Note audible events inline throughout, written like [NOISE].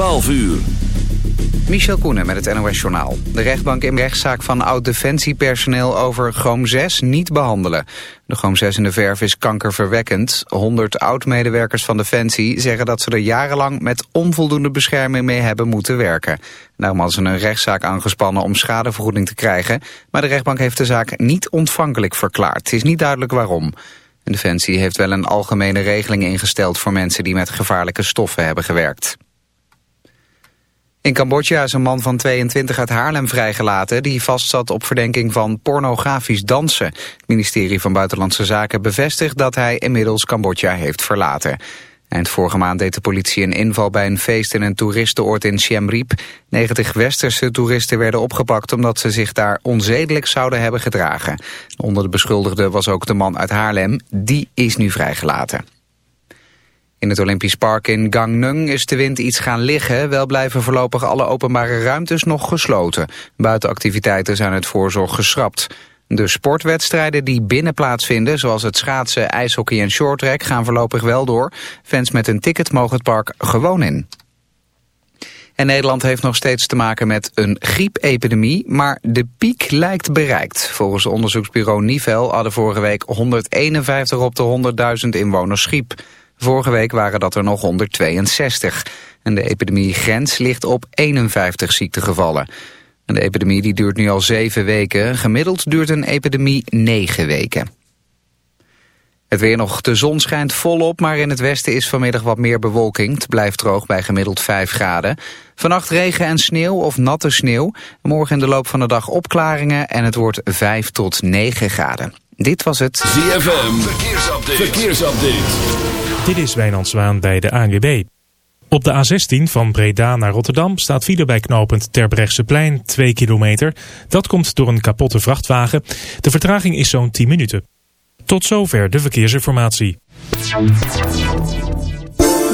12 uur. Michel Koenen met het NOS-journaal. De rechtbank in rechtszaak van oud-defensiepersoneel over Chroom 6 niet behandelen. De Chroom 6 in de verf is kankerverwekkend. 100 oud-medewerkers van Defensie zeggen dat ze er jarenlang met onvoldoende bescherming mee hebben moeten werken. Daarom hadden ze een rechtszaak aangespannen om schadevergoeding te krijgen. Maar de rechtbank heeft de zaak niet ontvankelijk verklaard. Het is niet duidelijk waarom. Defensie heeft wel een algemene regeling ingesteld voor mensen die met gevaarlijke stoffen hebben gewerkt. In Cambodja is een man van 22 uit Haarlem vrijgelaten... die vastzat op verdenking van pornografisch dansen. Het ministerie van Buitenlandse Zaken bevestigt dat hij inmiddels Cambodja heeft verlaten. Eind vorige maand deed de politie een inval bij een feest in een toeristenoord in Siem Reap. 90 westerse toeristen werden opgepakt omdat ze zich daar onzedelijk zouden hebben gedragen. Onder de beschuldigden was ook de man uit Haarlem. Die is nu vrijgelaten. In het Olympisch Park in Gangneung is de wind iets gaan liggen. Wel blijven voorlopig alle openbare ruimtes nog gesloten. Buitenactiviteiten zijn uit voorzorg geschrapt. De sportwedstrijden die binnen plaatsvinden, zoals het schaatsen, ijshockey en shorttrack, gaan voorlopig wel door. Fans met een ticket mogen het park gewoon in. En Nederland heeft nog steeds te maken met een griepepidemie, maar de piek lijkt bereikt. Volgens onderzoeksbureau Nivel hadden vorige week 151 op de 100.000 inwoners griep. Vorige week waren dat er nog 162. En de epidemiegrens ligt op 51 ziektegevallen. En de epidemie die duurt nu al zeven weken. Gemiddeld duurt een epidemie negen weken. Het weer nog, de zon schijnt volop, maar in het westen is vanmiddag wat meer bewolking. Het blijft droog bij gemiddeld 5 graden. Vannacht regen en sneeuw of natte sneeuw. Morgen in de loop van de dag opklaringen en het wordt 5 tot 9 graden. Dit was het ZFM, verkeersupdate. verkeersupdate. Dit is Wijnand Zwaan bij de ANWB. Op de A16 van Breda naar Rotterdam staat file bij knooppunt Terbrechtseplein 2 kilometer. Dat komt door een kapotte vrachtwagen. De vertraging is zo'n 10 minuten. Tot zover de verkeersinformatie.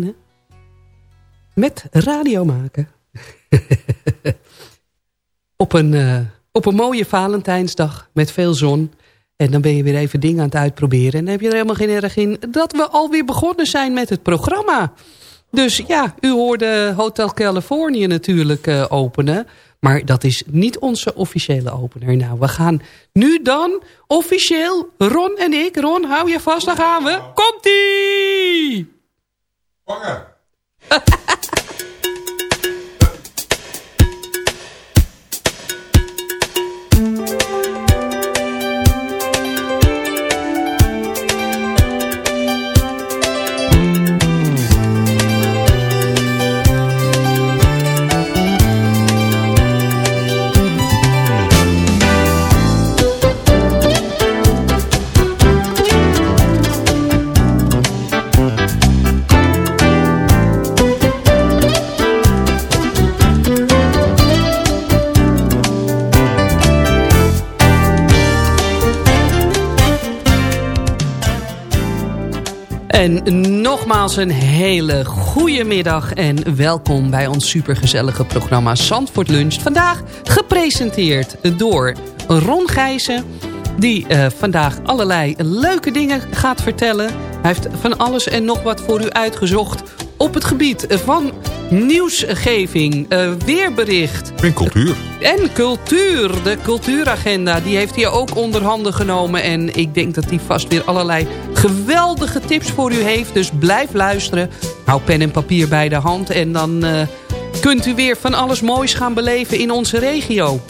Beginnen met radio maken. [LAUGHS] op, een, eh, op een mooie Valentijnsdag met veel zon. En dan ben je weer even dingen aan het uitproberen. En dan heb je er helemaal geen erg in dat we alweer begonnen zijn met het programma. Dus ja, u hoorde Hotel Californië natuurlijk uh, openen. Maar dat is niet onze officiële opener. Nou, we gaan nu dan officieel, Ron en ik. Ron, hou je vast, dan gaan we. Komt-ie! Schwanger. [LAUGHS] En nogmaals een hele goede middag en welkom bij ons supergezellige programma Zandvoort Lunch. Vandaag gepresenteerd door Ron Gijzen, die uh, vandaag allerlei leuke dingen gaat vertellen. Hij heeft van alles en nog wat voor u uitgezocht op het gebied van nieuwsgeving, uh, weerbericht. En cultuur. En cultuur. De cultuuragenda, die heeft hij ook onder handen genomen. En ik denk dat hij vast weer allerlei geweldige tips voor u heeft. Dus blijf luisteren. Hou pen en papier bij de hand. En dan uh, kunt u weer van alles moois gaan beleven in onze regio.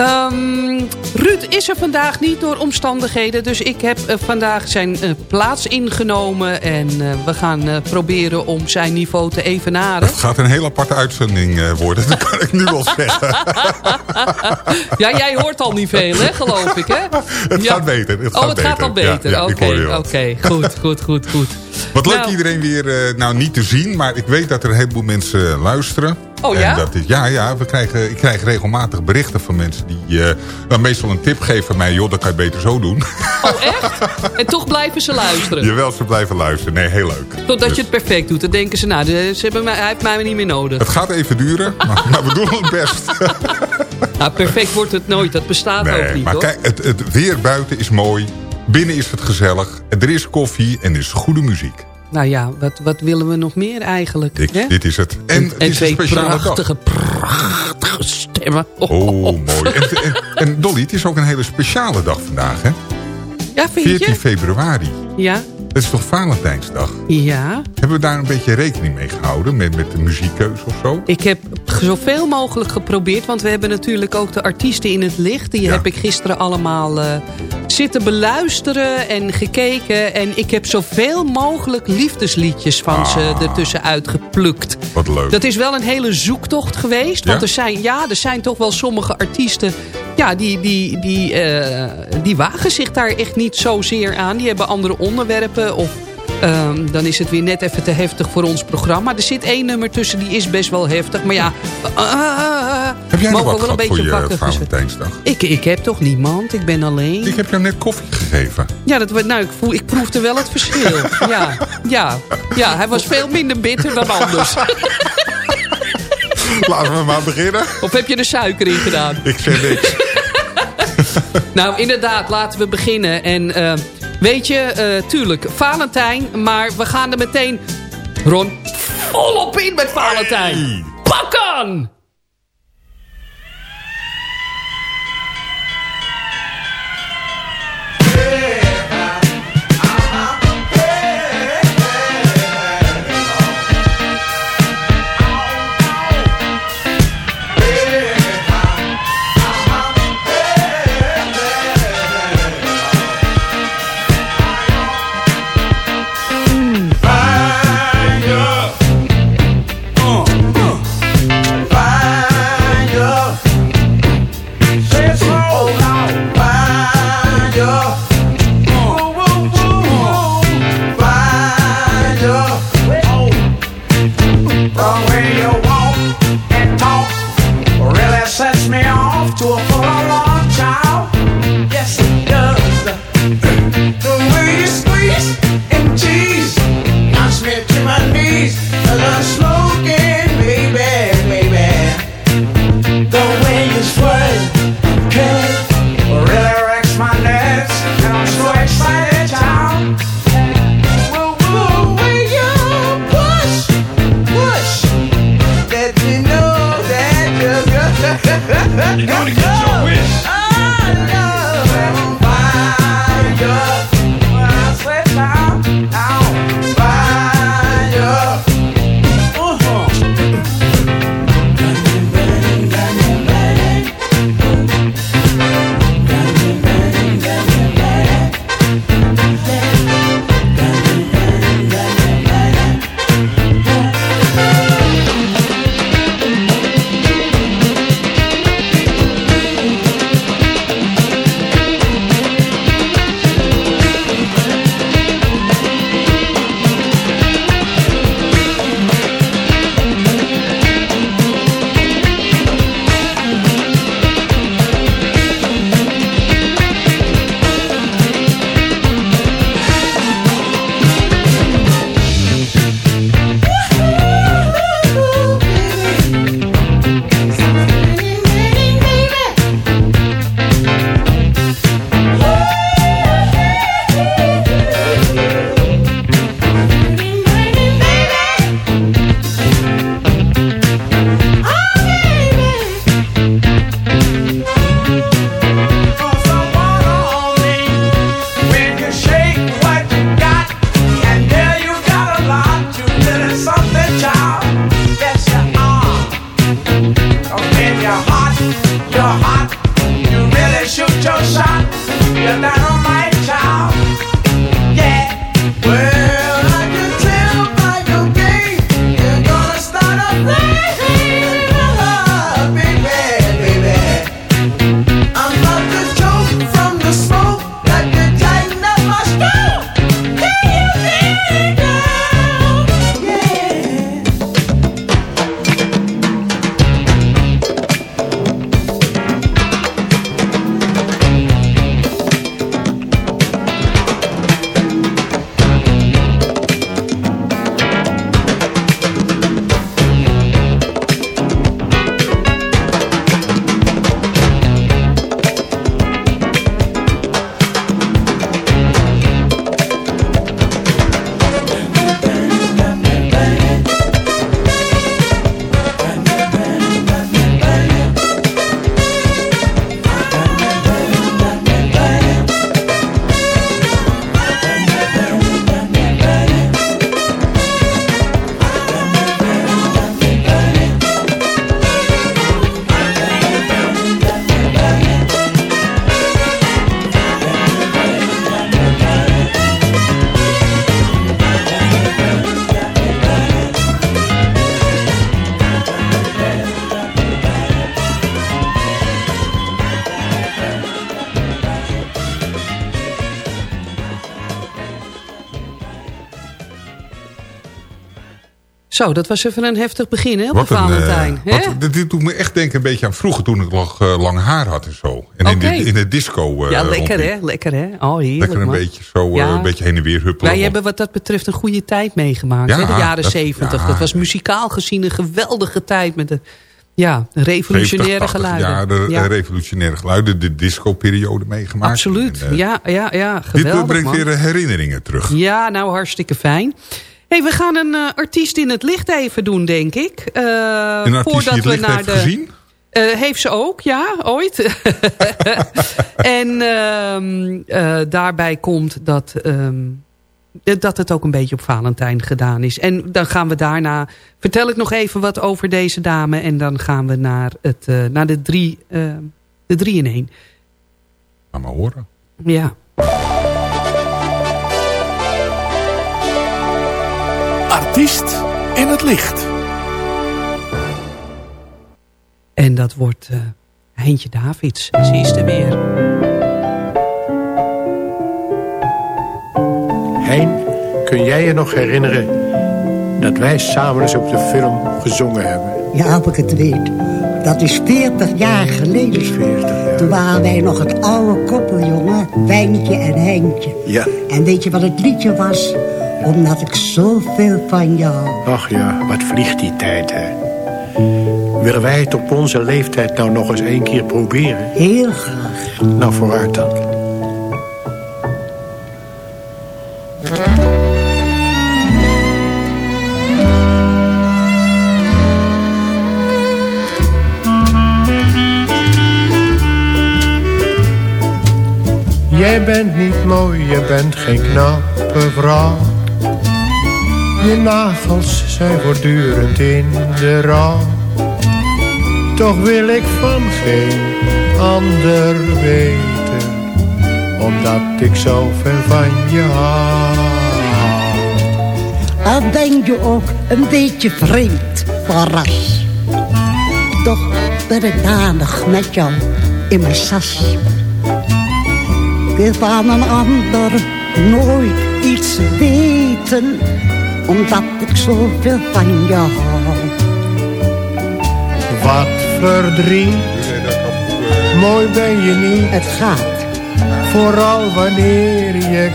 Um, Ruud is er vandaag niet door omstandigheden. Dus ik heb uh, vandaag zijn uh, plaats ingenomen. En uh, we gaan proberen om zijn niveau te evenaren. Het gaat een heel aparte uitzending worden. [LAUGHS] Dat kan ik nu wel zeggen. [LAUGHS] ja, jij hoort al niet veel, hè, geloof ik, hè? [LAUGHS] Het ja. gaat beter. Het oh, gaat het beter. gaat al beter. Ja, Oké, ja, oké. Okay, goed, goed, goed, goed. Wat leuk nou, iedereen weer, nou niet te zien, maar ik weet dat er een heleboel mensen luisteren. Oh ja? Dat is, ja, ja we krijgen, ik krijg regelmatig berichten van mensen die uh, dan meestal een tip geven van mij. Joh, dat kan je beter zo doen. Oh echt? En toch blijven ze luisteren? Jawel, ze blijven luisteren. Nee, heel leuk. Totdat dus. je het perfect doet. Dan denken ze, nou, ze hebben mij, hij heeft mij niet meer nodig. Het gaat even duren, [LAUGHS] maar, maar we doen het best. [LAUGHS] nou, perfect wordt het nooit. Dat bestaat nee, ook niet, maar hoor. kijk, het, het weer buiten is mooi. Binnen is het gezellig. Er is koffie en er is goede muziek. Nou ja, wat, wat willen we nog meer eigenlijk? Dit, is het. En, en, en twee prachtige, dag. prachtige stemmen. Oh, oh mooi. En, en, en, Dolly, het is ook een hele speciale dag vandaag, hè? Ja, vind 14 je? februari. Ja. Dat is toch Valentijnsdag? Ja. Hebben we daar een beetje rekening mee gehouden? Met, met de muziekkeus of zo? Ik heb zoveel mogelijk geprobeerd. Want we hebben natuurlijk ook de artiesten in het licht. Die Ja. heb ik gisteren allemaal eh, zitten beluisteren en gekeken. En ik heb zoveel mogelijk liefdesliedjes van ze Ah. ertussen uitgeplukt. Wat leuk. Dat is wel een hele zoektocht geweest. Want Ja? er, zijn, ja, er zijn toch wel sommige artiesten... Ja, die, die, die, eh, die wagen zich daar echt niet zozeer aan. Die hebben andere onderwerpen of... ehm, dan is het weer net even te heftig voor ons programma. Er zit één nummer tussen, die is best wel heftig. Maar ja, uh, uh, Heb jij nog wat we wel een gehad voor beetje je. Valentijnsdag? Ik, ik heb toch niemand, ik ben alleen. Ik heb jou net koffie gegeven. Ja, dat, nou, ik, voel, ik proefde wel het verschil. [LAUGHS] Ja, ja, ja, hij was veel minder bitter dan anders. Laten we maar beginnen. Of heb je er suiker in gedaan? Ik zeg niks. [LAUGHS] Nou, inderdaad, laten we beginnen. En eh, weet je, eh, tuurlijk, Valentijn, maar we gaan er meteen, Ron, volop in met Valentijn. Hey. Pak aan! Zo, dat was even een heftig begin hè, op Wat de een, eh, Valentijn. wat- dit, dit doet me echt denken een beetje aan vroeger toen ik nog eh, lang haar had en zo. En in, de, in de disco. eh, ja, lekker hè, lekker hè. Oh, heerlijk Lekker een man. beetje zo, Ja. een beetje heen en weer huppelen. Wij hebben wat dat betreft een goede tijd meegemaakt. Ja, hè, de jaren zeventig. ja. Dat was muzikaal gezien een geweldige tijd. Met de ja, revolutionaire 70, 80 geluiden. jaar de ja, revolutionaire geluiden. De disco-periode meegemaakt. absoluut. En, ja, ja, ja, Dit geweldig brengt man. weer herinneringen terug. Ja, nou hartstikke fijn. Hey, we gaan een eh, artiest in het licht even doen, denk ik. Een artiest die het licht heeft gezien? Eh, heeft ze ook, ja, ooit. [LAUGHS] en ehm, eh, daarbij komt dat, ehm, dat het ook een beetje op Valentijn gedaan is. En dan gaan we daarna... Vertel ik nog even wat over deze dame. En dan gaan we naar, het, naar de, drie, de drie in één. Maar horen. Ja. Artiest in het licht. En dat wordt eh Heintje Davids. Ze is er weer. Hein, kun jij je nog herinneren dat wij samen eens op de film gezongen hebben? Ja, of ik het weet. Dat is 40 jaar geleden. 40 jaar. Toen waren wij nog het oude koppel, jongen. Wijntje en Heintje. Ja. En weet je wat het liedje was? Omdat ik zoveel van jou... Ach ja, wat vliegt die tijd, hè? Willen wij het op onze leeftijd nou nog eens één keer proberen? Heel graag. Nou, vooruit dan. Jij bent niet mooi, je bent geen knappe vrouw. Je nagels zijn voortdurend in de rouw. Toch wil ik van geen ander weten, omdat ik zo ver van je hou. Al ben je ook een beetje vreemd van. Toch ben ik danig met jou in mijn sas. Ik wil van een ander nooit iets weten, omdat ik zoveel van je hou. Wat verdriet, mooi ben je niet, Het gaat, vooral wanneer je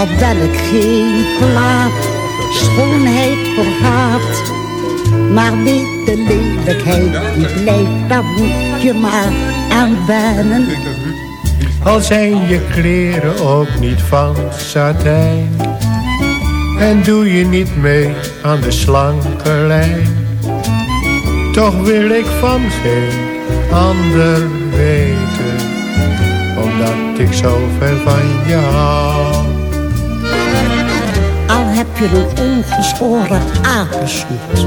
al ben ik geen plaat, schoonheid vergaat. Maar weet de lelijkheid die blijft, daar moet je maar aan wennen. Al zijn je kleren ook niet van satijn. En doe je niet mee aan de slanke lijn. Toch wil ik van geen ander weten. Omdat ik zo ver van je hou. Al heb je een ongeschoren apensoet.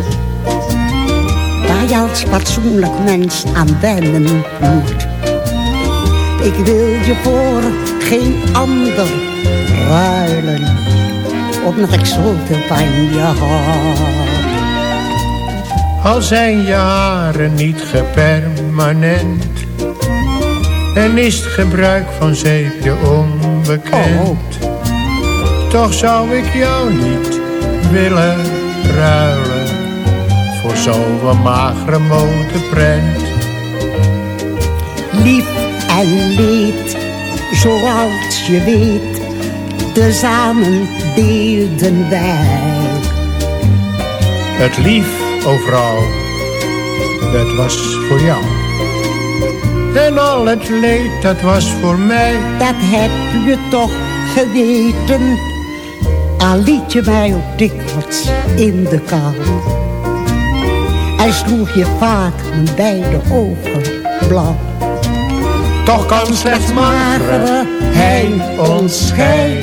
Waar je als fatsoenlijk mens aan wennen moet. Ik wil je voor geen ander ruilen. Omdat ik zoveel van je hou. Al zijn je haren niet gepermanent. En is het gebruik van zeepje onbekend. Toch zou ik jou niet willen ruilen. Voor zo'n magere modeprent. Lief en leed, zoals je weet. Tezamen deelden wij. Het lief, overal, dat was voor jou. En al het leed, dat was voor mij. Dat heb je toch geweten. Al liet je mij ook dikwijls in de kou. En sloeg je vaak mijn beide ogen blauw. Toch kan slechts magere hein ons scheiden.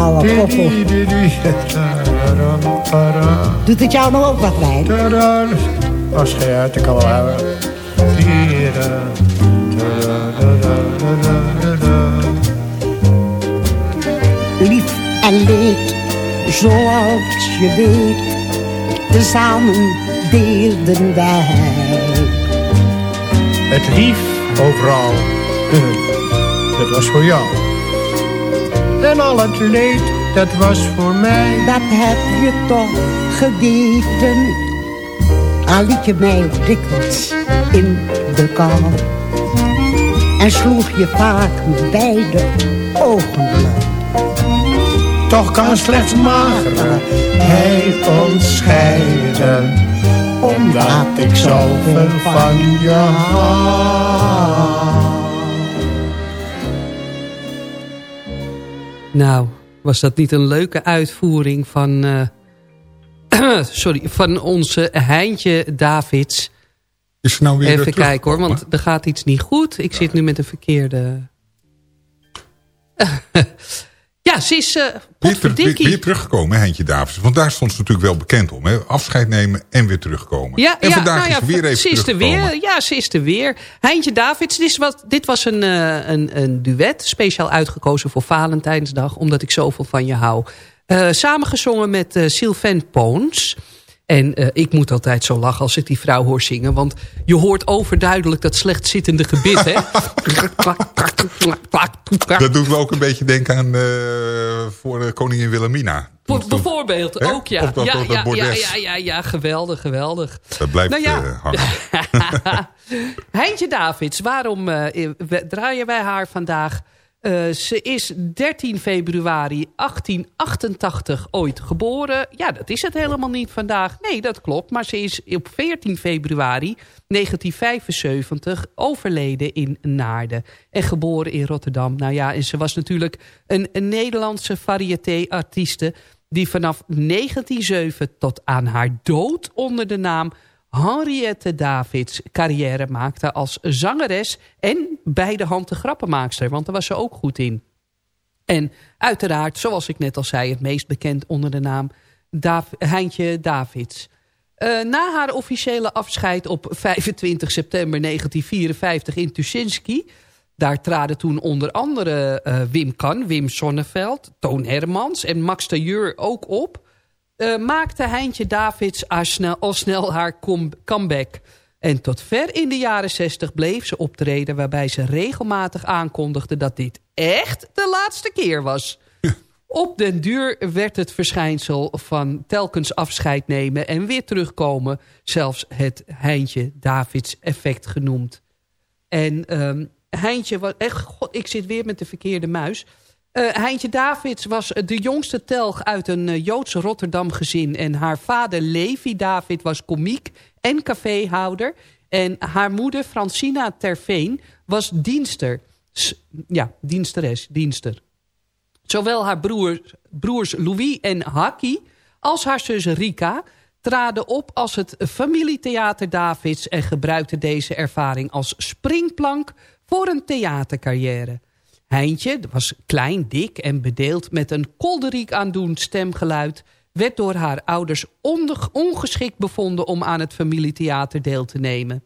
Oude koppel. Doet het jou nog ook wat bij? Als je uit de kan wel hebben. Lief en leed, zoals je weet, tezamen deelden wij. Het lief overal, dat was voor jou. En al het leed, dat was voor mij. Dat heb je toch geweten. Al liet je mij dikwijls in de kou. En sloeg je vaak beide ogen. Toch kan slechts magere hij ons scheiden. Omdat ik zoveel van je hou. Nou, was dat niet een leuke uitvoering van... eh, [CLEARS THROAT] sorry, van onze Heintje Davids. Is nou weer Even kijken hoor, want er gaat iets niet goed. Ik zit nu met een verkeerde... [LAUGHS] ja, ze is... je- potverdikkie. ben je teruggekomen, Heintje Davids? Want daar stond ze natuurlijk wel bekend om. Hè? Afscheid nemen en weer terugkomen. Ja, en ja, vandaag nou ja, is ze weer even ze is er teruggekomen. weer. Ja, ze is er weer. Heintje Davids, dit, is wat, dit was een, eh, een, een duet. Speciaal uitgekozen voor Valentijnsdag. Omdat ik zoveel van je hou. Eh samengezongen met Sylvain Poons. En eh, ik moet altijd zo lachen als ik die vrouw hoor zingen. Want je hoort overduidelijk dat slecht zittende gebit. Hè? Dat doet me ook een beetje denken aan eh, voor de koningin Wilhelmina. Voor- Bijvoorbeeld, Hè? ook ja. Dat- ja, dat ja, ja, ja, ja, ja, geweldig, geweldig. Dat blijft Nou ja. eh, hangen. [LAUGHS] Heintje Davids, waarom eh, draaien wij haar vandaag? Eh, ze is 13 februari 1888 ooit geboren. Ja, dat is het helemaal niet vandaag. Nee, dat klopt. Maar ze is op 14 februari 1975 overleden in Naarden. En geboren in Rotterdam. Nou ja, en ze was natuurlijk een, een Nederlandse variété-artieste... die vanaf 1907 tot aan haar dood onder de naam Henriette Davids carrière maakte als zangeres en bij de hand de grappenmaakster. Want daar was ze ook goed in. En uiteraard, zoals ik net al zei, het meest bekend onder de naam Dav Heintje Davids. Eh, na haar officiële afscheid op 25 september 1954 in Tuschinski... daar traden toen onder andere eh, Wim Kan, Wim Sonneveld, Toon Hermans en Max Tailleur ook op... eh, maakte Heintje Davids al snel, haar com- comeback. En tot ver in de jaren 60 bleef ze optreden... waarbij ze regelmatig aankondigde dat dit echt de laatste keer was. [LAUGHS] Op den duur werd het verschijnsel van telkens afscheid nemen... en weer terugkomen zelfs het Heintje Davids effect genoemd. En ehm Heintje was... Echt, god, ik zit weer met de verkeerde muis... Eh, Heintje Davids was de jongste telg uit een eh, Joods Rotterdam gezin. En haar vader Levi David was komiek en caféhouder. En haar moeder Francina Terveen was dienster. Ja, diensteres, dienster. Zowel haar broer, broers Louis en Haki als haar zus Rika traden op als het familietheater Davids... en gebruikten deze ervaring als springplank voor een theatercarrière. Heintje was klein, dik en bedeeld met een kolderiek aandoend stemgeluid... werd door haar ouders onge- ongeschikt bevonden om aan het familietheater deel te nemen.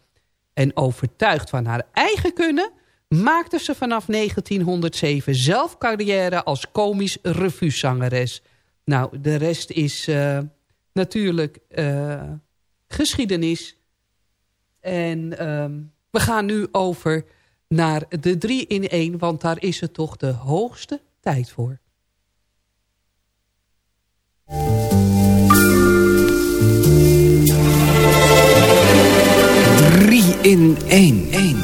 En overtuigd van haar eigen kunnen maakte ze vanaf 1907 zelf carrière als komisch revuezangeres. Nou, de rest is eh, natuurlijk eh, geschiedenis. En ehm, we gaan nu over naar de 3 in 1, want daar is het toch de hoogste tijd voor. Drie in één.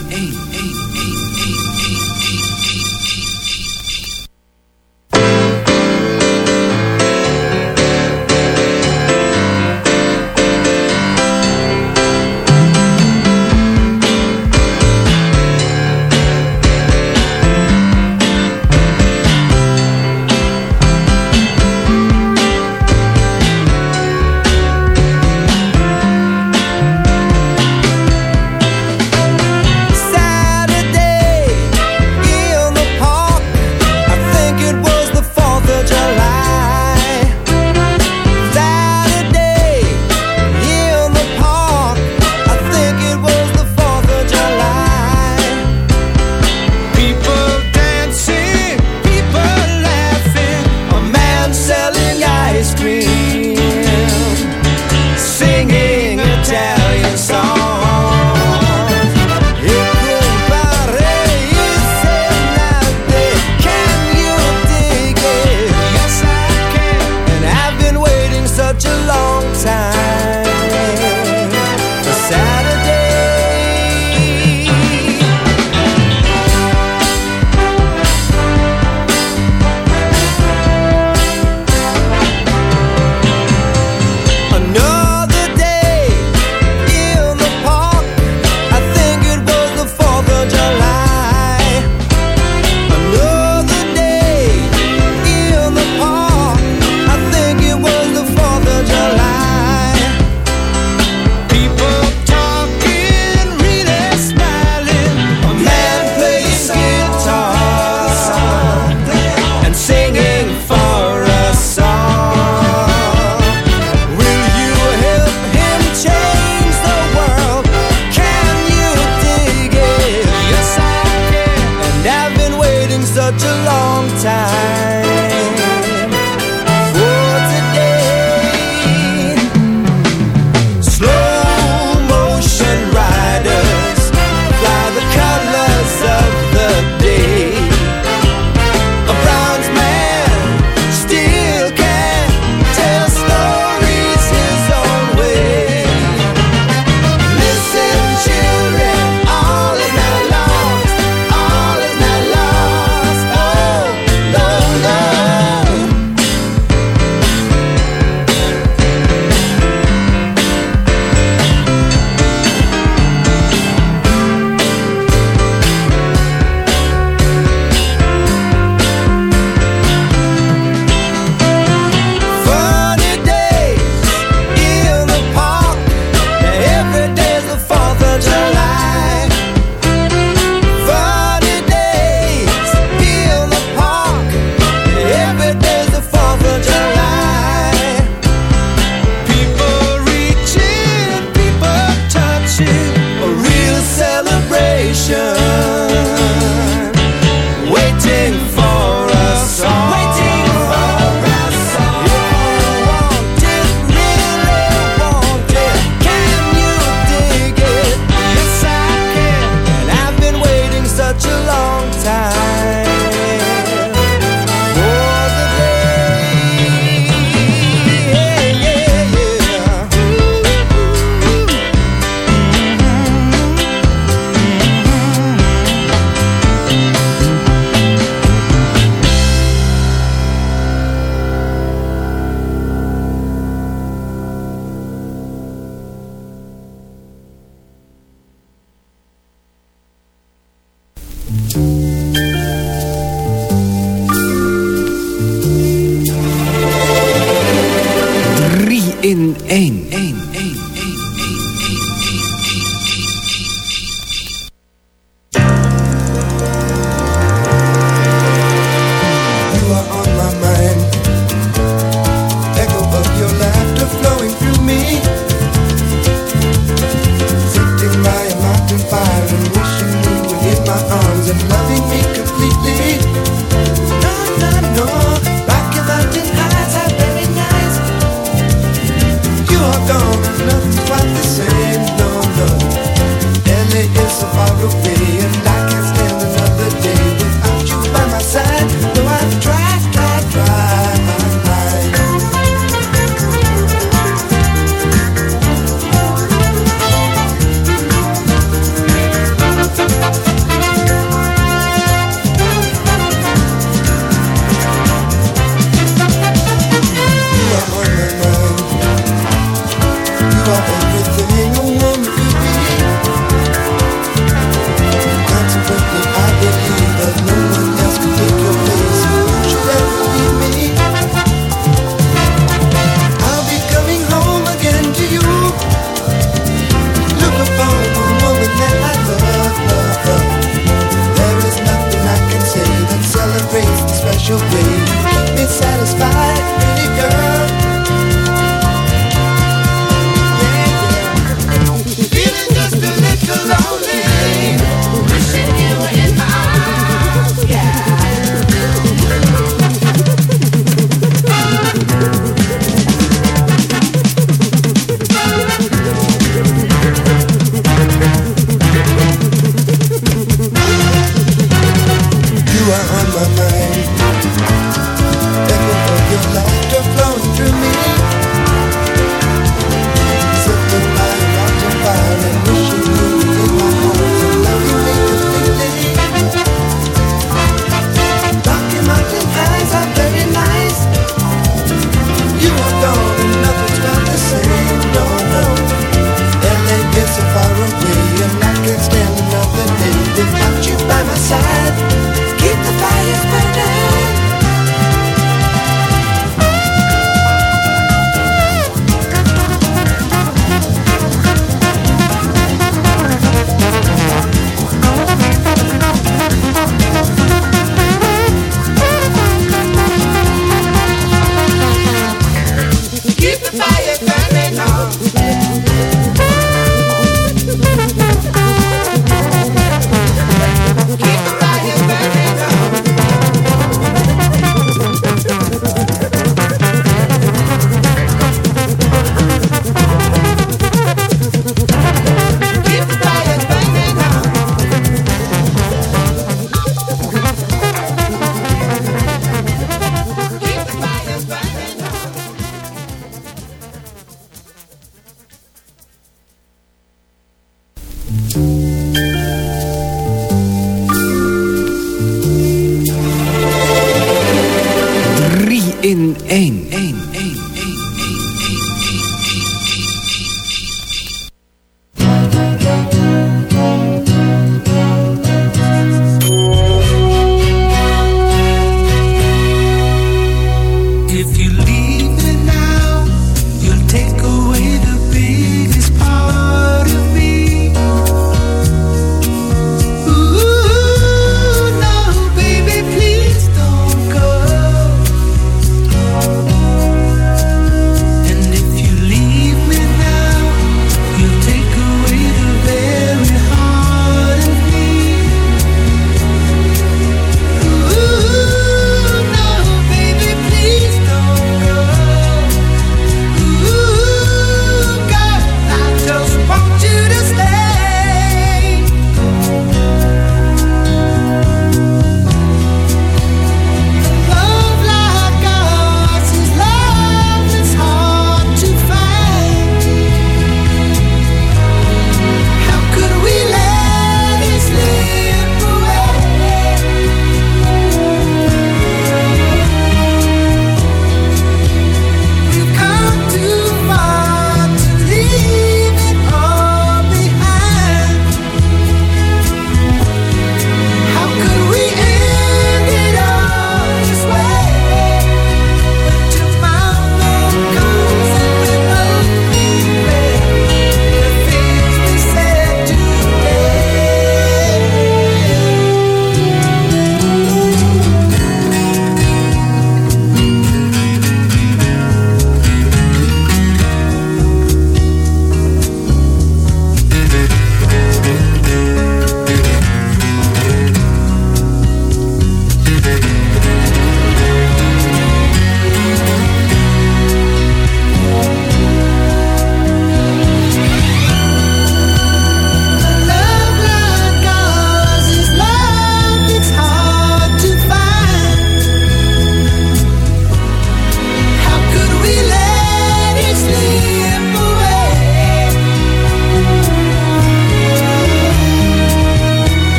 Één. in één.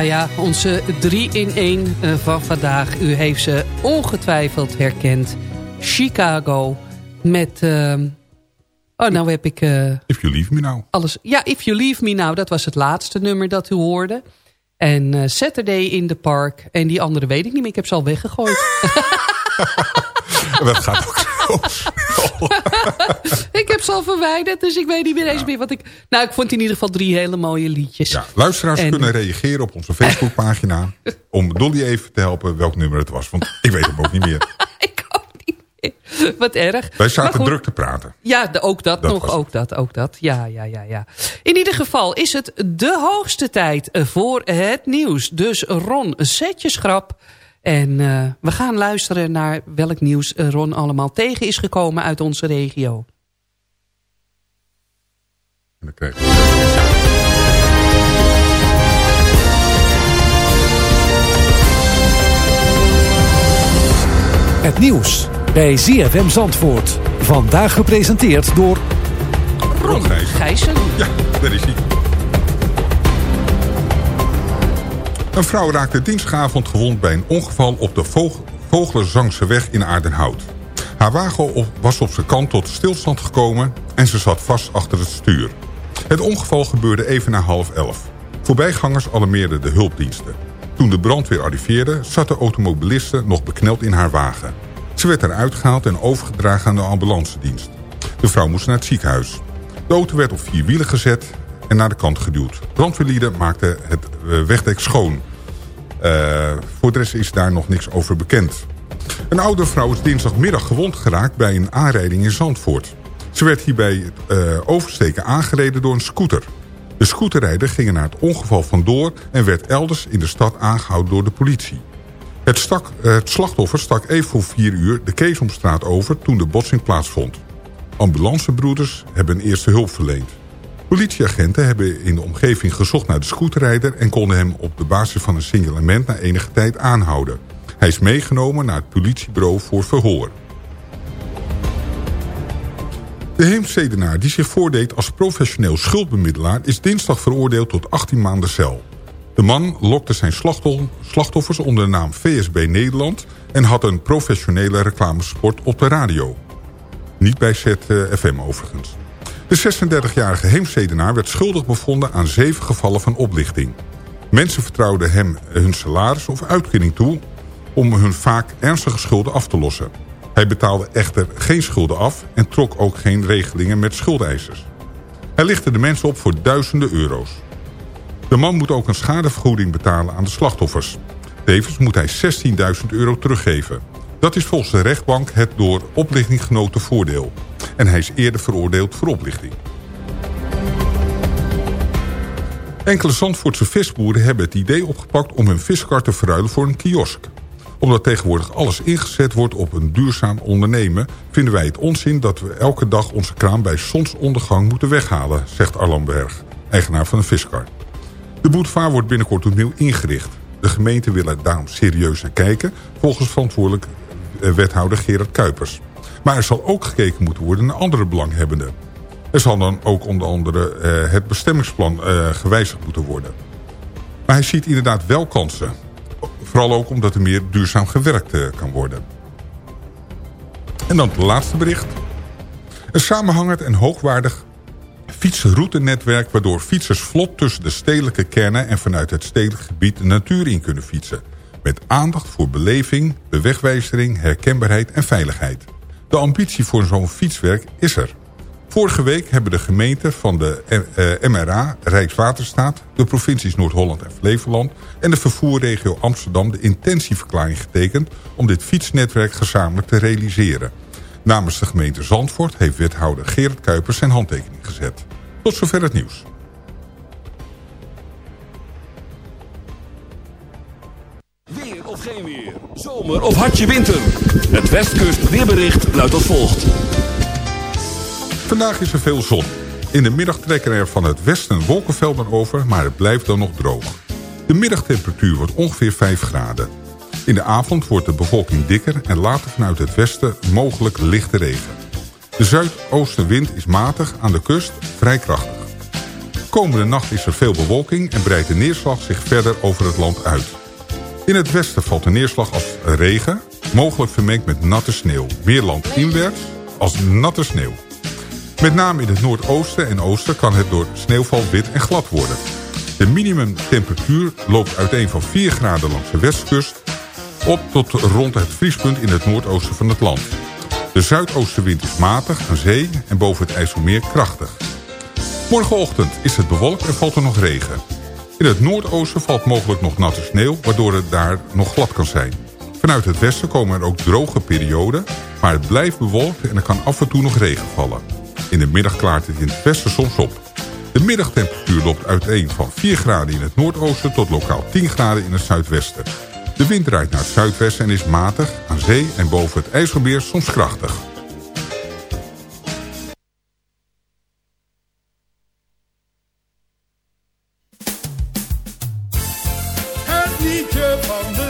Ja, ja, onze 3 in 1 eh, van vandaag. U heeft ze ongetwijfeld herkend. Chicago met... Uh... Oh, nou heb ik... Uh... If You Leave Me Now. Alles... Ja, If You Leave Me Now, dat was het laatste nummer dat u hoorde. En uh, Saturday in the Park. En die andere weet ik niet meer, ik heb ze al weggegooid. [LAUGHS] dat gaat ook [LAUGHS] ik heb ze al verwijderd, dus ik weet niet meer eens meer wat ik... Nou, ik vond in ieder geval drie hele mooie liedjes. Ja, luisteraars kunnen reageren op onze Facebookpagina... om Dolly even te helpen welk nummer het was. Want ik weet hem ook niet meer. [LAUGHS] ik ook niet meer. Wat erg. Wij zaten druk te praten. Ja, de, ook dat, nog, ook dat, ook dat. Ja, ja, ja, ja. In ieder geval is het de hoogste tijd voor het nieuws. Dus Ron, zet je schrap... En uh, we gaan luisteren naar welk nieuws Ron allemaal tegen is gekomen uit onze regio. En dan Het nieuws bij ZFM Zandvoort. Vandaag gepresenteerd door... Ron Gijssen. Ja, daar is hij. Een vrouw raakte dinsdagavond gewond bij een ongeval op de Vogelenzangse weg in Aardenhout. Haar wagen was op zijn kant tot stilstand gekomen en ze zat vast achter het stuur. Het ongeval gebeurde even na half elf. Voorbijgangers alarmeerden de hulpdiensten. Toen de brandweer arriveerde, zat de automobiliste nog bekneld in haar wagen. Ze werd eruit gehaald en overgedragen aan de ambulancedienst. De vrouw moest naar het ziekenhuis. De auto werd op vier wielen gezet en naar de kant geduwd. Brandweerlieden maakten het eh, wegdek schoon. Uh, voor de rest is daar nog niks over bekend. Een oude vrouw is dinsdagmiddag gewond geraakt bij een aanrijding in Zandvoort. Ze werd hierbij het uh, oversteken aangereden door een scooter. De scooterrijder ging naar het ongeval vandoor en werd elders in de stad aangehouden door de politie. Het, stak, het slachtoffer stak even voor vier uur de Keesomstraat over toen de botsing plaatsvond. Ambulancebroeders hebben eerste hulp verleend. Politieagenten hebben in de omgeving gezocht naar de scooterrijder... en konden hem op de basis van een signalement na enige tijd aanhouden. Hij is meegenomen naar het politiebureau voor verhoor. De Heemstedenaar die zich voordeed als professioneel schuldbemiddelaar... is dinsdag veroordeeld tot 18 maanden cel. De man lokte zijn slachtoffers onder de naam VSB Nederland... en had een professionele reclamesport op de radio. Niet bij ZFM overigens. De 36-jarige Heemstedenaar werd schuldig bevonden aan zeven gevallen van oplichting. Mensen vertrouwden hem hun salaris of uitkering toe om hun vaak ernstige schulden af te lossen. Hij betaalde echter geen schulden af en trok ook geen regelingen met schuldeisers. Hij lichtte de mensen op voor duizenden euro's. De man moet ook een schadevergoeding betalen aan de slachtoffers. Tevens moet hij 16.000 euro teruggeven. Dat is volgens de rechtbank het door oplichting genoten voordeel. En hij is eerder veroordeeld voor oplichting. Enkele Zandvoortse visboeren hebben het idee opgepakt om hun viskar te verruilen voor een kiosk. Omdat tegenwoordig alles ingezet wordt op een duurzaam ondernemen... vinden wij het onzin dat we elke dag onze kraan bij zonsondergang moeten weghalen... zegt Arlan Berg, eigenaar van een viskar. De boulevard wordt binnenkort opnieuw ingericht. De gemeente wil er daarom serieus naar kijken... volgens verantwoordelijk eh, wethouder Gerard Kuipers. Maar er zal ook gekeken moeten worden naar andere belanghebbenden. Er zal dan ook onder andere uh, het bestemmingsplan uh, gewijzigd moeten worden. Maar hij ziet inderdaad wel kansen. Vooral ook omdat er meer duurzaam gewerkt uh, kan worden. En dan het laatste bericht. Een samenhangend en hoogwaardig fietsroutenetwerk... waardoor fietsers vlot tussen de stedelijke kernen... en vanuit het stedelijk gebied de natuur in kunnen fietsen. Met aandacht voor beleving, bewegwijzering, herkenbaarheid en veiligheid. De ambitie voor zo'n fietswerk is er. Vorige week hebben de gemeenten van de eh, MRA, Rijkswaterstaat... de provincies Noord-Holland en Flevoland... en de vervoerregio Amsterdam de intentieverklaring getekend... om dit fietsnetwerk gezamenlijk te realiseren. Namens de gemeente Zandvoort heeft wethouder Gerard Kuipers zijn handtekening gezet. Tot zover het nieuws. Geen weer. Zomer of hartje winter. Het Westkust weerbericht luidt als volgt. Vandaag is er veel zon. In de middag trekken er van het westen wolkenvelden over, maar het blijft dan nog droog. De middagtemperatuur wordt ongeveer 5 graden. In de avond wordt de bevolking dikker en later vanuit het westen mogelijk lichte regen. De zuidoostenwind is matig aan de kust vrij krachtig. Komende nacht is er veel bewolking en breidt de neerslag zich verder over het land uit. In het westen valt de neerslag als regen, mogelijk vermengd met natte sneeuw. Meer landinwaarts als natte sneeuw. Met name in het noordoosten en oosten kan het door sneeuwval wit en glad worden. De minimumtemperatuur loopt uiteen van 4 graden langs de westkust... op tot rond het vriespunt in het noordoosten van het land. De zuidoostenwind is matig aan zee en boven het IJsselmeer krachtig. Morgenochtend is het bewolkt en valt er nog regen. In het noordoosten valt mogelijk nog natte sneeuw... waardoor het daar nog glad kan zijn. Vanuit het westen komen er ook droge perioden... maar het blijft bewolkt en er kan af en toe nog regen vallen. In de middag klaart het in het westen soms op. De middagtemperatuur loopt uiteen van 4 graden in het noordoosten... tot lokaal 10 graden in het zuidwesten. De wind draait naar het zuidwesten en is matig, aan zee en boven het IJsselmeer soms krachtig.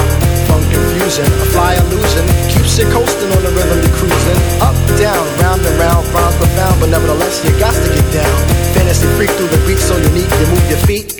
And. Funk confusion, a fly illusion, keeps you coasting on the rhythm you're cruising. Up, down, round and round, rhymes profound, but nevertheless you got to get down. Fantasy freak through the beat so unique, you move your feet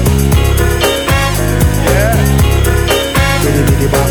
the back.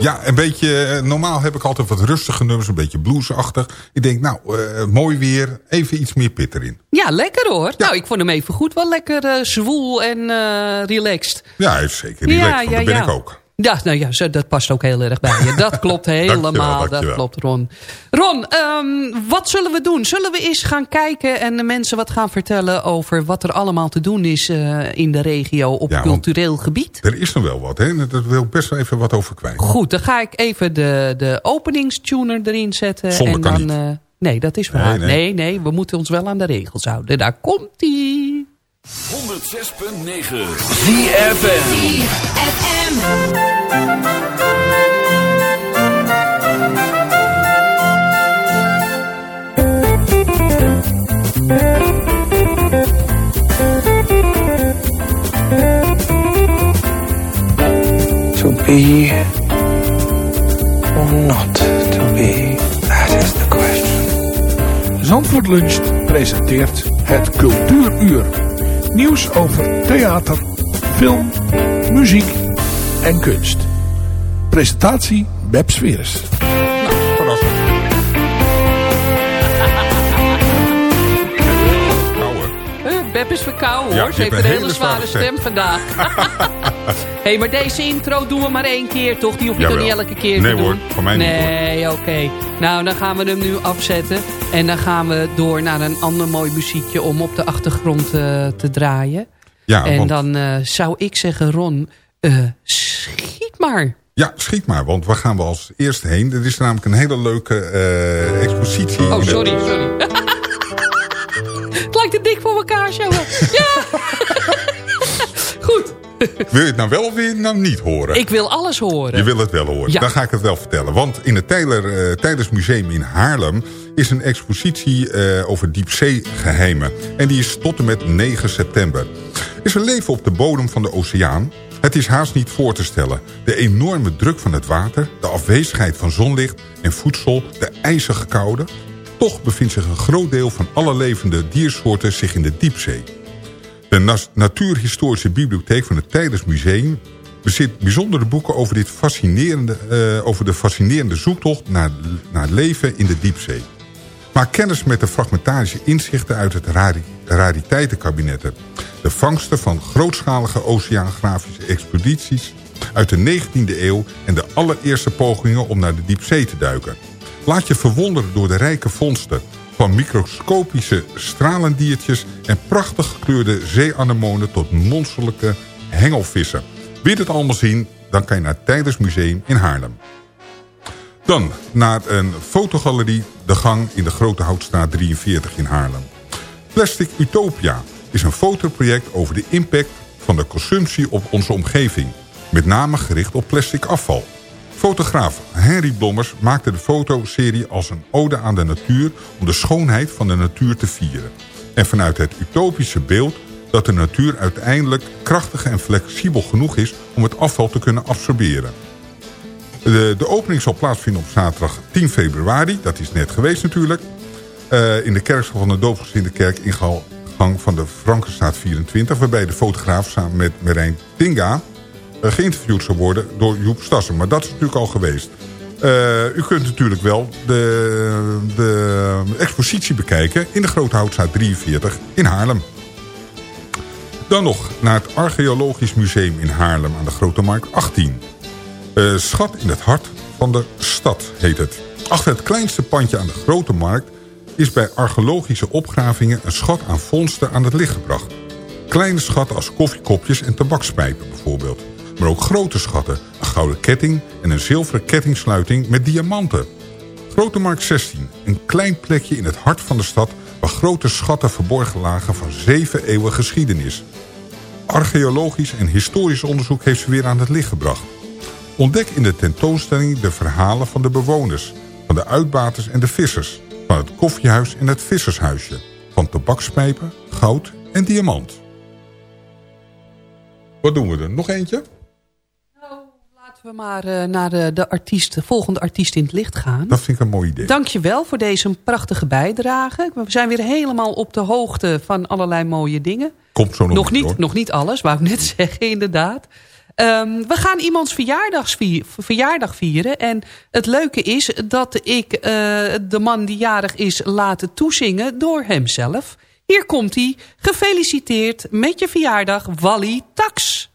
Ja, een beetje, eh, normaal heb ik altijd wat rustige nummers, een beetje bluesachtig. Ik denk, nou, eh, mooi weer, even iets meer pit erin. Ja, lekker hoor. Nou, ik vond hem even goed wel lekker eh, zwoel en relaxed. Ja, hij is zeker relaxed, dat ben ik ook. Ja, nou ja, dat past ook heel erg bij je. Dat [LAUGHS] klopt helemaal. Dankjewel, dat klopt, Ron. Ron, ehm, wat zullen we doen? Zullen we eens gaan kijken en de mensen wat gaan vertellen over wat er allemaal te doen is eh, in de regio op Ja, cultureel gebied? Er is nog wel wat, hè? Daar wil ik best wel even wat over kwijt. Goed, dan ga ik even de, de openingstuner erin zetten. Zonder en kan dan, niet. eh, nee, dat is waar. Nee, Nee, nee. nee, we moeten ons wel aan de regels houden. Daar komt-ie. 106.9 ZFM. To be or not to be, that is the question. Zandvoort Luncht presenteert het Cultuuruur. Nieuws over theater, film, muziek en kunst. Presentatie Beb Sweres. Uh, Beb is verkouden Ja, hoor. Ze heeft een een hele hele zware stem vandaag. [LAUGHS] hey, maar deze intro doen we maar één keer, toch? Die hoef je toch niet elke keer Nee te hoor, doen? voor mij niet, Nee, oké. Nou, dan gaan we hem nu afzetten. En dan gaan we door naar een ander mooi muziekje om op de achtergrond eh, te draaien. Ja, en want- dan eh, zou ik zeggen, Ron, eh, maar. Ja, schiet maar, want waar gaan we als eerste heen? Er is namelijk een hele leuke eh, expositie. Oh, de- sorry, sorry. [LAUGHS] het lijkt te dik voor elkaar, zo. Ja! [LAUGHS] Goed. Wil je het nou wel of wil je het nou niet horen? Ik wil alles horen. Je wil het wel horen. Ja. Dan ga ik het wel vertellen. Want in het eh, Tijdens Museum in Haarlem... is een expositie eh, over diepzeegeheimen. En die is tot en met 9 september. Is er leven op de bodem van de oceaan? Het is haast niet voor te stellen. De enorme druk van het water, de afwezigheid van zonlicht en voedsel... de ijzige koude. Toch bevindt zich een groot deel van alle levende diersoorten zich in de diepzee. De Natuurhistorische Bibliotheek van het Tijdens Museum bezit bijzondere boeken over, dit fascinerende, eh, over de fascinerende zoektocht naar, naar leven in de diepzee. Maak kennis met de fragmentarische inzichten uit het rari-. De vangsten van grootschalige oceanografische expedities uit de 19e eeuw... en de allereerste pogingen om naar de diepzee te duiken. Laat je verwonderen door de rijke vondsten... van microscopische stralendiertjes en prachtig gekleurde zeeanemonen... tot monsterlijke hengelvissen. Wil je het allemaal zien, dan kan je naar Tijdens Museum in Haarlem. Dan naar een fotogalerie De Gang in de Grote Houtstraat 43 in Haarlem. Plastic Utopia is een fotoproject over de impact van de consumptie op onze omgeving. Met name gericht op plastic afval. Fotograaf Henry Blommers maakte de fotoserie als een ode aan de natuur... om de schoonheid van de natuur te vieren. En vanuit het utopische beeld dat de natuur uiteindelijk krachtig en flexibel genoeg is... om het afval te kunnen absorberen. De, de opening zal plaatsvinden op zaterdag 10 februari. Dat is net geweest natuurlijk. Eh, in de kerkzaal van de Doopgezinde Kerk ingang van de Frankenstraat 24... waarbij de fotograaf samen met Merijn Tinga... eh, geïnterviewd zal worden door Joep Stassen. Maar dat is natuurlijk al geweest. Eh, u kunt natuurlijk wel de, de expositie bekijken... in de Grote Houtstraat 43 in Haarlem. Dan nog naar het Archeologisch Museum in Haarlem aan de Grote Markt 18... Eh, schat in het hart van de stad heet het. Achter het kleinste pandje aan de Grote Markt... is bij archeologische opgravingen een schat aan vondsten aan het licht gebracht. Kleine schatten als koffiekopjes en tabakspijpen bijvoorbeeld. Maar ook grote schatten, een gouden ketting... en een zilveren kettingsluiting met diamanten. Grote Markt 16, een klein plekje in het hart van de stad... waar grote schatten verborgen lagen van zeven eeuwen geschiedenis. Archeologisch en historisch onderzoek heeft ze weer aan het licht gebracht. Ontdek in de tentoonstelling de verhalen van de bewoners... van de uitbaters en de vissers... van het koffiehuis en het vissershuisje... van tabakspijpen, goud en diamant. Wat doen we er? Nog eentje? Laten we maar eh, naar de, de, artiest, de volgende artiest in het licht gaan. Dat vind ik een mooi idee. Dankjewel voor deze prachtige bijdrage. We zijn weer helemaal op de hoogte van allerlei mooie dingen. Komt zo nog, Nog niet, nog niet alles, wou ik net [LAUGHS] zeggen inderdaad. Ehm, we gaan iemands verjaardag vieren. En het leuke is dat ik eh, de man die jarig is laten toezingen door hemzelf. Hier komt hij. Gefeliciteerd met je verjaardag, Wally Tax.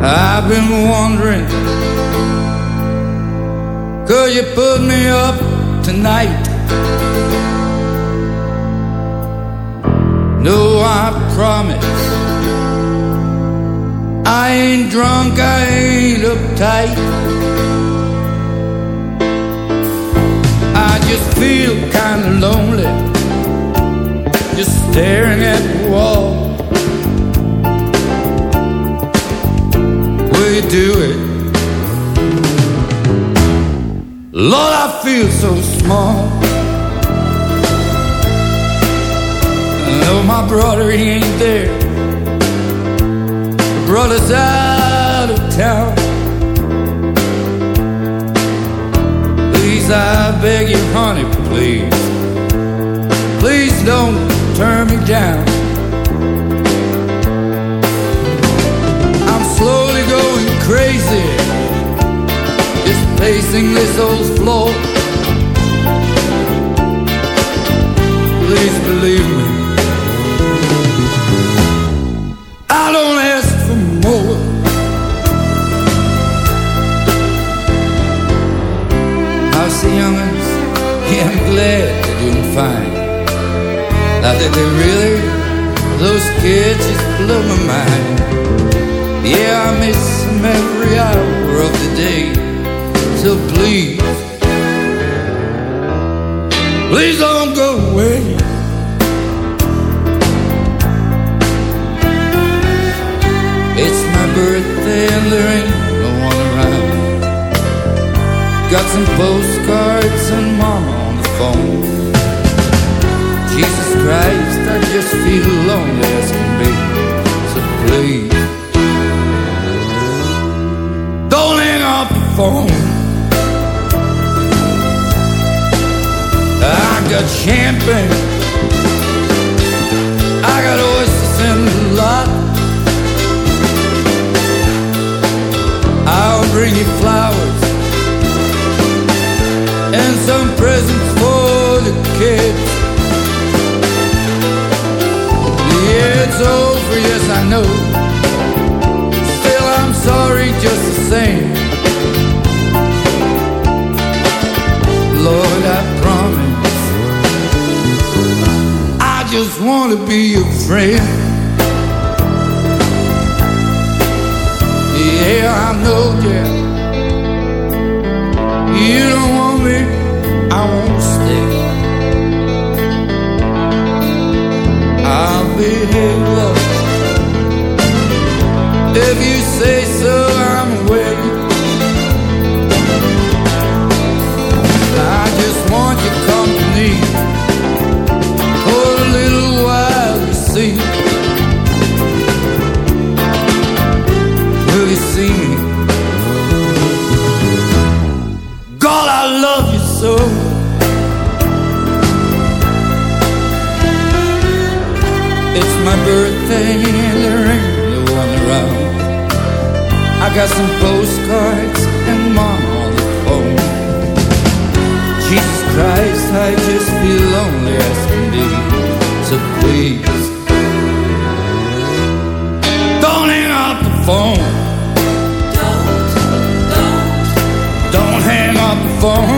I've been wondering, could you put me up tonight? No, I promise. I ain't drunk, I ain't uptight. I just feel kinda lonely, just staring at the wall. Will you do it? Lord, I feel so small. No, my brother, he ain't there. Brother's out of town. Please, I beg you, honey, please. Please don't turn me down. Just pacing this old floor. Please believe me. I don't ask for more. How's the young'uns? Yeah, I'm glad they're doing fine. Now that they really, those kids just blow my mind. Got some postcards and mom on the phone. Jesus Christ, I just feel lonely as can be. So please, don't hang up the phone. Don't, don't, don't hang up the phone.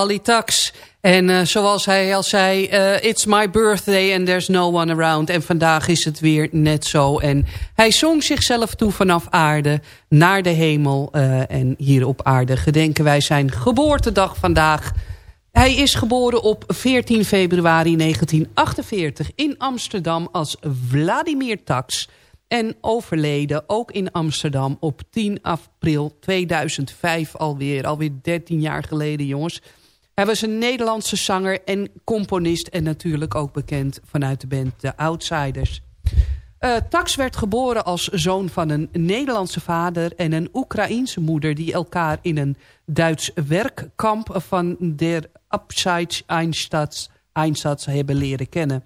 Wally. En uh, zoals hij al zei, uh, it's my birthday and there's no one around. En vandaag is het weer net zo. En hij zong zichzelf toe vanaf aarde naar de hemel. Uh, en hier op aarde gedenken wij zijn geboortedag vandaag. Hij is geboren op 14 februari 1948 in Amsterdam als Vladimir Tax. En overleden ook in Amsterdam op 10 april 2005 alweer. Alweer 13 jaar geleden jongens. Hij was een Nederlandse zanger en componist... en natuurlijk ook bekend vanuit de band The Outsiders. Uh, Tax werd geboren als zoon van een Nederlandse vader... en een Oekraïense moeder... die elkaar in een Duits werkkamp van der Upside Einsatz hebben leren kennen.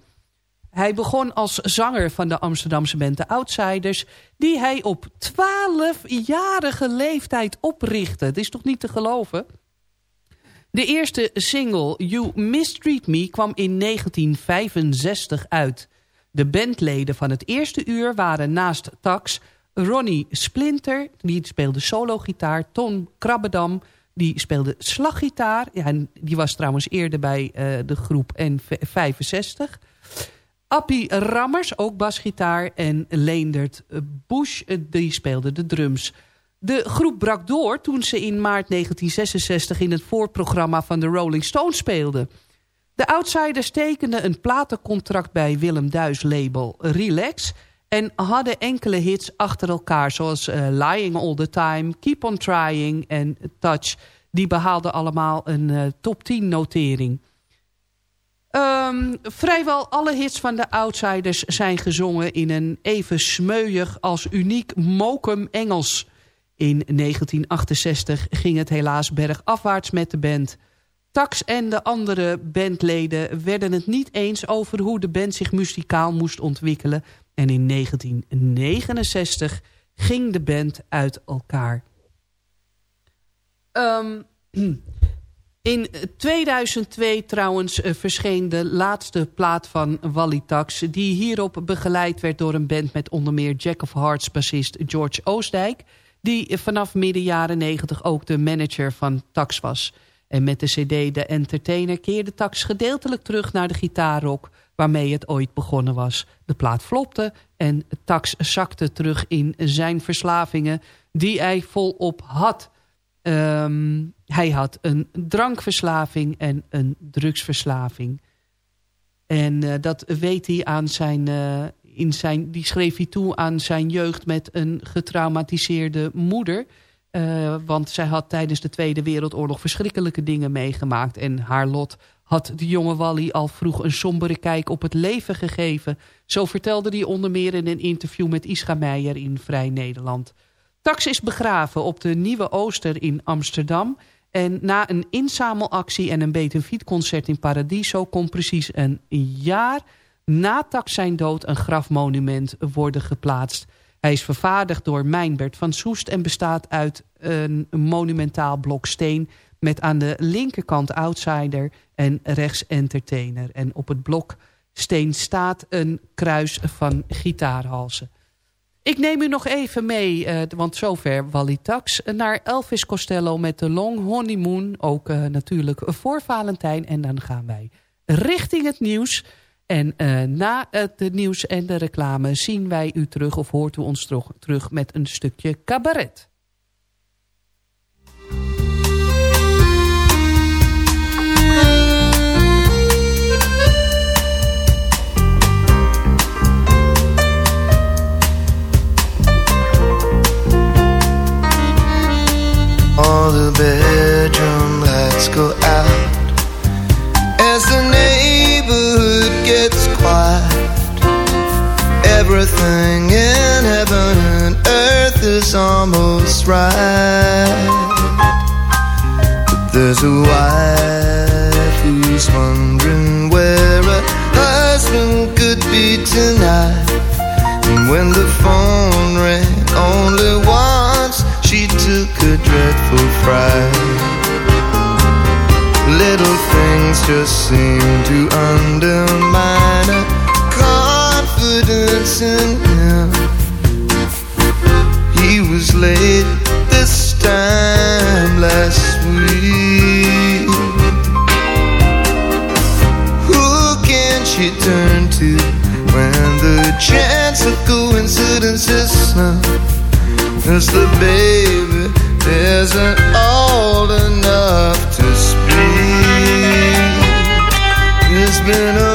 Hij begon als zanger van de Amsterdamse band The Outsiders... die hij op 12-jarige leeftijd oprichtte. Dat is toch niet te geloven? De eerste single You Mistreat Me kwam in 1965 uit. De bandleden van het eerste uur waren naast Tax... Ronnie Splinter, die speelde solo-gitaar... Ton Krabbedam, die speelde slaggitaar. Ja, die was trouwens eerder bij uh, de groep N65. Appie Rammers, ook basgitaar. En Leendert Bush, die speelde de drums... De groep brak door toen ze in maart 1966 in het voorprogramma van de Rolling Stones speelden. De Outsiders tekenden een platencontract bij Willem Duis label Relax... en hadden enkele hits achter elkaar zoals uh, Lying All The Time, Keep On Trying en Touch. Die behaalden allemaal een uh, top 10 notering. Um, vrijwel alle hits van de Outsiders zijn gezongen in een even smeuig als uniek mokum Engels... In 1968 ging het helaas bergafwaarts met de band. Tax en de andere bandleden werden het niet eens over hoe de band zich muzikaal moest ontwikkelen. En in 1969 ging de band uit elkaar. Um, [CLEARS THROAT] in 2002 trouwens uh, verscheen de laatste plaat van Wally Tax... die hierop begeleid werd door een band met onder meer Jack of Hearts bassist George Oostdijk die vanaf midden jaren negentig ook de manager van Tax was. En met de cd De Entertainer keerde Tax gedeeltelijk terug naar de gitaarrock... waarmee het ooit begonnen was. De plaat flopte en Tax zakte terug in zijn verslavingen... die hij volop had. Um, hij had een drankverslaving en een drugsverslaving. En uh, dat weet hij aan zijn, uh, in zijn, die schreef hij toe aan zijn jeugd met een getraumatiseerde moeder. Uh, want zij had tijdens de Tweede Wereldoorlog verschrikkelijke dingen meegemaakt. En haar lot had de jonge Wally al vroeg een sombere kijk op het leven gegeven. Zo vertelde hij onder meer in een interview met Ischa Meijer in Vrij Nederland. Tax is begraven op de Nieuwe Ooster in Amsterdam. En na een inzamelactie en een benefietconcert in Paradiso... komt precies een jaar na tak zijn dood een grafmonument worden geplaatst. Hij is vervaardigd door Mijnbert van Soest en bestaat uit een monumentaal blok steen... met aan de linkerkant outsider en rechts entertainer. En op het blok steen staat een kruis van gitaarhalsen. Ik neem u nog even mee, uh, want zover Wally Tax... naar Elvis Costello met de Long Honeymoon. Ook uh, natuurlijk voor Valentijn. En dan gaan wij richting het nieuws... En uh, na het nieuws en de reclame zien wij u terug of hoort u ons terug, terug met een stukje cabaret. There's a wife who's wondering where a husband could be tonight. And when the phone rang only once, she took a dreadful fright. Little things just seem to undermine her confidence in him. He was late snub Cause the baby isn't old enough to speak. It's been a